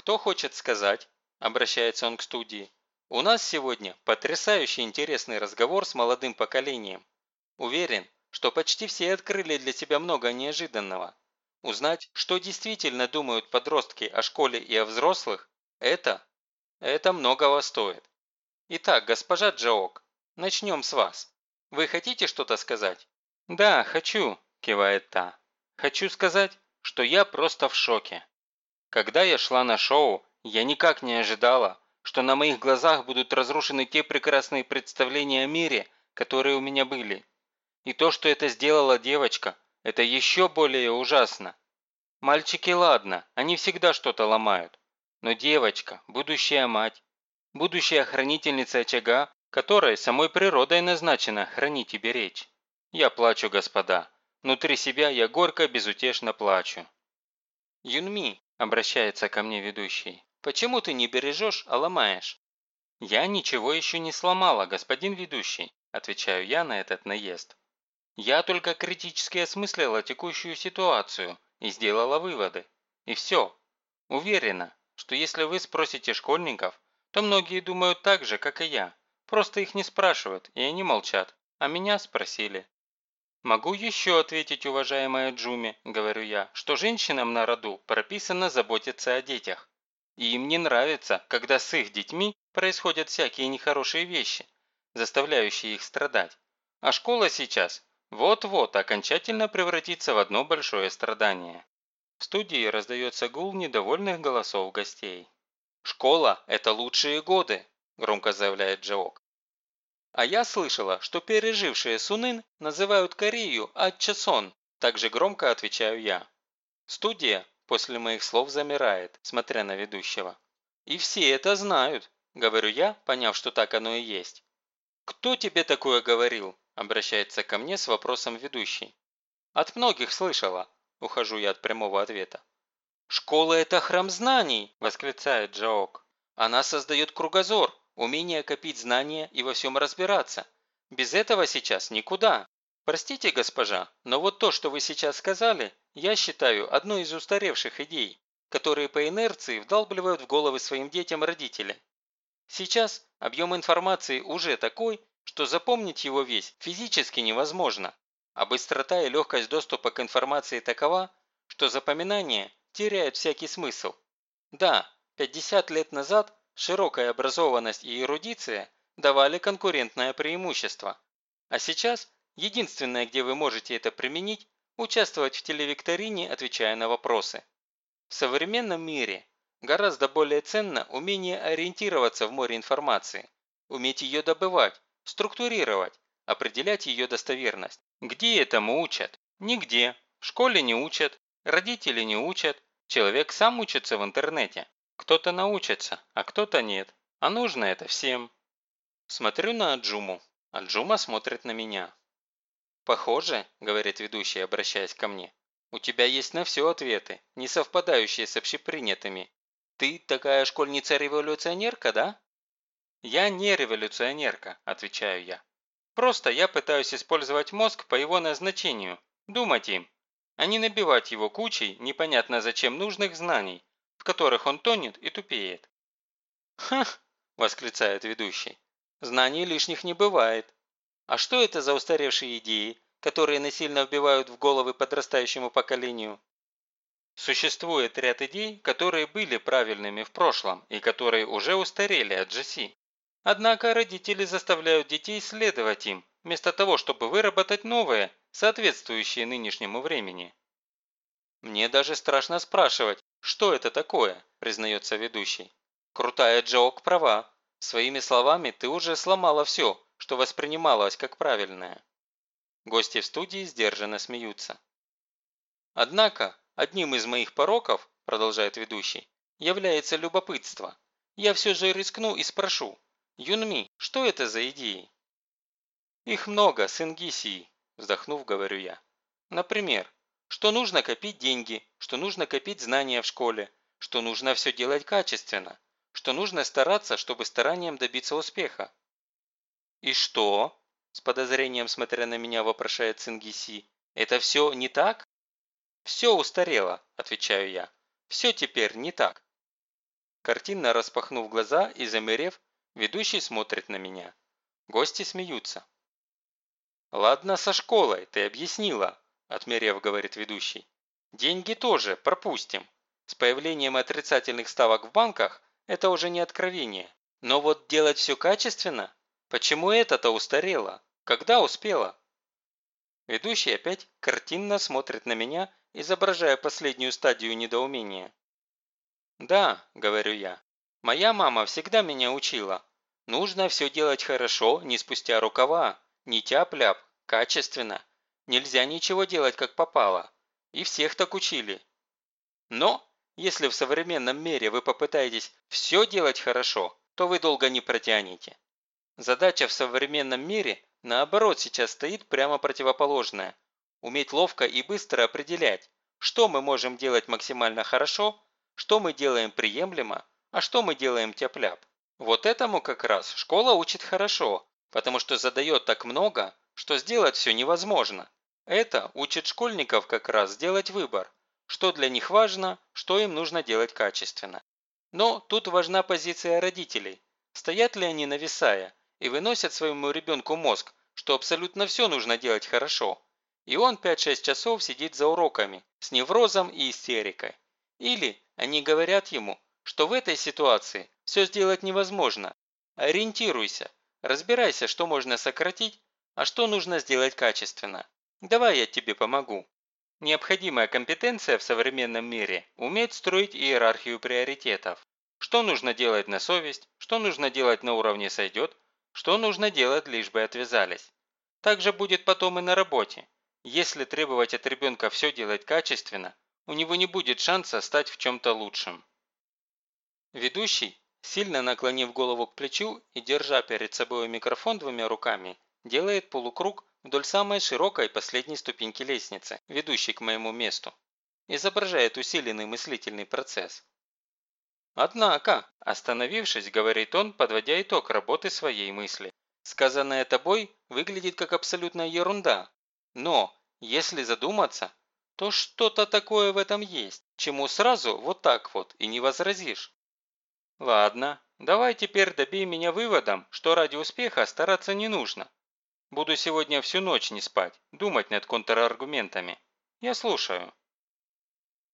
«Кто хочет сказать?» – обращается он к студии. «У нас сегодня потрясающе интересный разговор с молодым поколением. Уверен, что почти все открыли для себя много неожиданного. Узнать, что действительно думают подростки о школе и о взрослых – это, это многого стоит. Итак, госпожа Джаок, начнем с вас. Вы хотите что-то сказать? Да, хочу, кивает та. Хочу сказать, что я просто в шоке. Когда я шла на шоу, я никак не ожидала, что на моих глазах будут разрушены те прекрасные представления о мире, которые у меня были. И то, что это сделала девочка, это еще более ужасно. Мальчики, ладно, они всегда что-то ломают. Но девочка, будущая мать, будущая хранительница очага, которой самой природой назначено хранить и беречь. Я плачу, господа. Внутри себя я горько, безутешно плачу. «Юнми», – обращается ко мне ведущий, – «почему ты не бережешь, а ломаешь?» «Я ничего еще не сломала, господин ведущий», – отвечаю я на этот наезд. Я только критически осмыслила текущую ситуацию и сделала выводы. И все. Уверена, что если вы спросите школьников, то многие думают так же, как и я. Просто их не спрашивают, и они молчат. А меня спросили. «Могу еще ответить, уважаемая Джуми, – говорю я, – что женщинам на роду прописано заботиться о детях. И им не нравится, когда с их детьми происходят всякие нехорошие вещи, заставляющие их страдать. А школа сейчас вот-вот окончательно превратится в одно большое страдание. В студии раздается гул недовольных голосов гостей. «Школа – это лучшие годы», – громко заявляет Джаок. А я слышала, что пережившие Сунын называют Корею Атчасон, также громко отвечаю я. Студия после моих слов замирает, смотря на ведущего. И все это знают, говорю я, поняв, что так оно и есть. Кто тебе такое говорил? Обращается ко мне с вопросом ведущий. От многих слышала. Ухожу я от прямого ответа. «Школа – это храм знаний!» – восклицает Джаок. «Она создает кругозор, умение копить знания и во всем разбираться. Без этого сейчас никуда. Простите, госпожа, но вот то, что вы сейчас сказали, я считаю одной из устаревших идей, которые по инерции вдалбливают в головы своим детям родители. Сейчас объем информации уже такой, что запомнить его весь физически невозможно, а быстрота и легкость доступа к информации такова, что запоминание теряет всякий смысл. Да, 50 лет назад широкая образованность и эрудиция давали конкурентное преимущество, а сейчас единственное, где вы можете это применить, участвовать в телевикторине, отвечая на вопросы. В современном мире гораздо более ценно умение ориентироваться в море информации, уметь ее добывать, структурировать, определять ее достоверность. Где этому учат? Нигде. В школе не учат, родители не учат, человек сам учится в интернете. Кто-то научится, а кто-то нет. А нужно это всем. Смотрю на Аджуму. Аджума смотрит на меня. «Похоже», – говорит ведущий, обращаясь ко мне, – «у тебя есть на все ответы, не совпадающие с общепринятыми. Ты такая школьница-революционерка, да?» «Я не революционерка», – отвечаю я. «Просто я пытаюсь использовать мозг по его назначению, думать им, а не набивать его кучей непонятно зачем нужных знаний, в которых он тонет и тупеет». «Ха!» – восклицает ведущий. «Знаний лишних не бывает. А что это за устаревшие идеи, которые насильно вбивают в головы подрастающему поколению?» Существует ряд идей, которые были правильными в прошлом и которые уже устарели от GC. Однако родители заставляют детей следовать им, вместо того, чтобы выработать новые, соответствующие нынешнему времени. «Мне даже страшно спрашивать, что это такое», – признается ведущий. «Крутая Джоок права. Своими словами ты уже сломала все, что воспринималось как правильное». Гости в студии сдержанно смеются. «Однако, одним из моих пороков, – продолжает ведущий, – является любопытство. Я все же рискну и спрошу, Юнми, что это за идеи? Их много, сын Гисии, вздохнув, говорю я. Например, что нужно копить деньги, что нужно копить знания в школе, что нужно все делать качественно, что нужно стараться, чтобы старанием добиться успеха. «И что?» – с подозрением смотря на меня вопрошает Цингиси. «Это все не так?» «Все устарело», – отвечаю я. «Все теперь не так». Картинно распахнув глаза и замерев, ведущий смотрит на меня. Гости смеются. «Ладно, со школой, ты объяснила», – отмерев, говорит ведущий. «Деньги тоже, пропустим. С появлением отрицательных ставок в банках это уже не откровение. Но вот делать все качественно? Почему это-то устарело? Когда успела?» Ведущий опять картинно смотрит на меня, изображая последнюю стадию недоумения. «Да», – говорю я, – «моя мама всегда меня учила. Нужно все делать хорошо, не спустя рукава, не тяп-ляп, качественно. Нельзя ничего делать как попало. И всех так учили. Но, если в современном мире вы попытаетесь все делать хорошо, то вы долго не протянете. Задача в современном мире, наоборот, сейчас стоит прямо противоположная. Уметь ловко и быстро определять, что мы можем делать максимально хорошо, что мы делаем приемлемо, а что мы делаем тяп-ляп. Вот этому как раз школа учит хорошо, потому что задает так много, что сделать все невозможно. Это учит школьников как раз сделать выбор, что для них важно, что им нужно делать качественно. Но тут важна позиция родителей. Стоят ли они нависая и выносят своему ребенку мозг, что абсолютно все нужно делать хорошо. И он 5-6 часов сидит за уроками, с неврозом и истерикой. Или они говорят ему, что в этой ситуации все сделать невозможно. Ориентируйся, разбирайся, что можно сократить, а что нужно сделать качественно. Давай я тебе помогу. Необходимая компетенция в современном мире – уметь строить иерархию приоритетов. Что нужно делать на совесть, что нужно делать на уровне сойдет, что нужно делать, лишь бы отвязались. Так же будет потом и на работе. Если требовать от ребенка все делать качественно, у него не будет шанса стать в чем-то лучшим. Ведущий, сильно наклонив голову к плечу и держа перед собой микрофон двумя руками, делает полукруг вдоль самой широкой последней ступеньки лестницы, ведущей к моему месту. Изображает усиленный мыслительный процесс. Однако, остановившись, говорит он, подводя итог работы своей мысли. Сказанное тобой выглядит как абсолютная ерунда. Но, если задуматься, то что-то такое в этом есть, чему сразу вот так вот и не возразишь. Ладно, давай теперь добей меня выводом, что ради успеха стараться не нужно. Буду сегодня всю ночь не спать, думать над контраргументами. Я слушаю.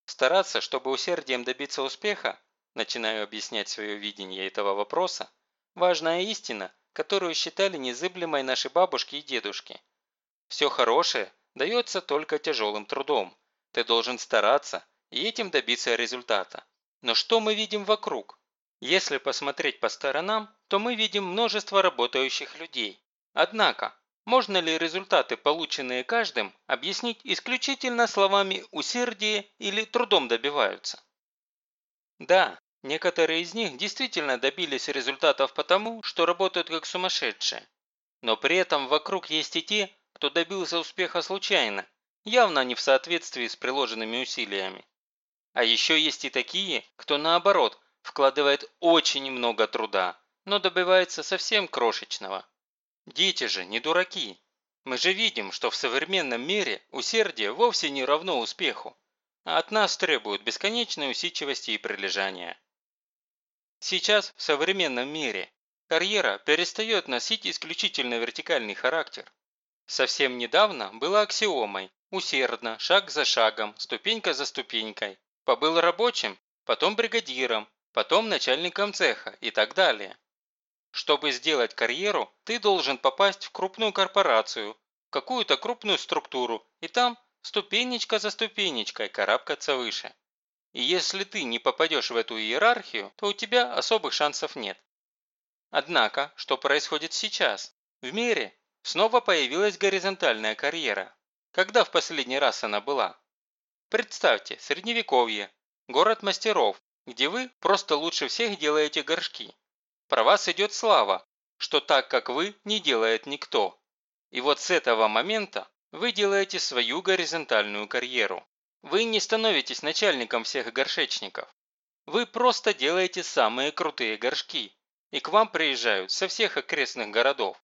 Стараться, чтобы усердием добиться успеха, начинаю объяснять свое видение этого вопроса, важная истина, которую считали незыблемой наши бабушки и дедушки. Все хорошее дается только тяжелым трудом. Ты должен стараться и этим добиться результата. Но что мы видим вокруг? Если посмотреть по сторонам, то мы видим множество работающих людей. Однако, можно ли результаты, полученные каждым, объяснить исключительно словами «усердие» или «трудом добиваются»? Да, некоторые из них действительно добились результатов потому, что работают как сумасшедшие. Но при этом вокруг есть и те, кто добился успеха случайно, явно не в соответствии с приложенными усилиями. А еще есть и такие, кто наоборот вкладывает очень много труда, но добивается совсем крошечного. Дети же не дураки. Мы же видим, что в современном мире усердие вовсе не равно успеху, а от нас требуют бесконечной усидчивости и прилежания. Сейчас в современном мире карьера перестает носить исключительно вертикальный характер. Совсем недавно было аксиомой усердно, шаг за шагом, ступенька за ступенькой. Побыл рабочим, потом бригадиром, потом начальником цеха и так далее. Чтобы сделать карьеру, ты должен попасть в крупную корпорацию, в какую-то крупную структуру и там ступенечка за ступенечкой карабкаться выше. И если ты не попадешь в эту иерархию, то у тебя особых шансов нет. Однако, что происходит сейчас? В мире Снова появилась горизонтальная карьера. Когда в последний раз она была? Представьте, средневековье, город мастеров, где вы просто лучше всех делаете горшки. Про вас идет слава, что так, как вы, не делает никто. И вот с этого момента вы делаете свою горизонтальную карьеру. Вы не становитесь начальником всех горшечников. Вы просто делаете самые крутые горшки. И к вам приезжают со всех окрестных городов.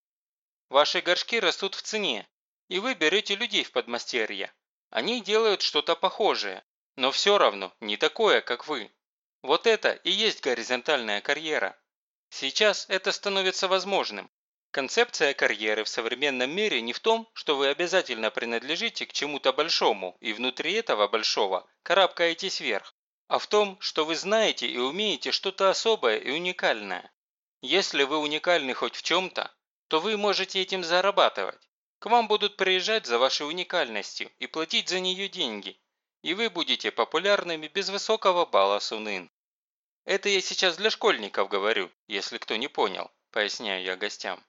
Ваши горшки растут в цене, и вы берете людей в подмастерье. Они делают что-то похожее, но все равно не такое, как вы. Вот это и есть горизонтальная карьера. Сейчас это становится возможным. Концепция карьеры в современном мире не в том, что вы обязательно принадлежите к чему-то большому и внутри этого большого карабкаетесь вверх, а в том, что вы знаете и умеете что-то особое и уникальное. Если вы уникальны хоть в чем-то, то вы можете этим зарабатывать. К вам будут приезжать за вашей уникальностью и платить за нее деньги, и вы будете популярными без высокого балла Сунын. Это я сейчас для школьников говорю, если кто не понял, поясняю я гостям.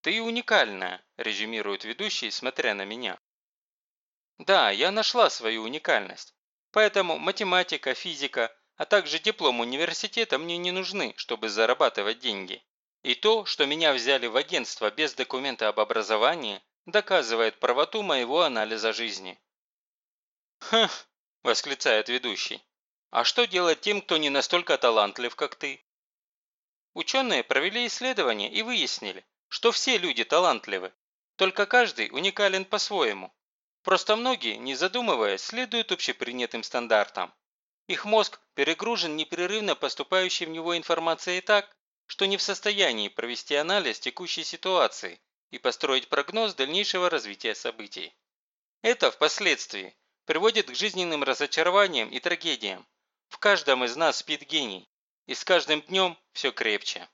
«Ты уникальная», – резюмирует ведущий, смотря на меня. Да, я нашла свою уникальность. Поэтому математика, физика, а также диплом университета мне не нужны, чтобы зарабатывать деньги. И то, что меня взяли в агентство без документа об образовании, доказывает правоту моего анализа жизни. «Хм!» – восклицает ведущий. «А что делать тем, кто не настолько талантлив, как ты?» Ученые провели исследование и выяснили, что все люди талантливы, только каждый уникален по-своему. Просто многие, не задумываясь, следуют общепринятым стандартам. Их мозг перегружен непрерывно поступающей в него информацией так, что не в состоянии провести анализ текущей ситуации и построить прогноз дальнейшего развития событий. Это впоследствии приводит к жизненным разочарованиям и трагедиям. В каждом из нас спит гений, и с каждым днем все крепче.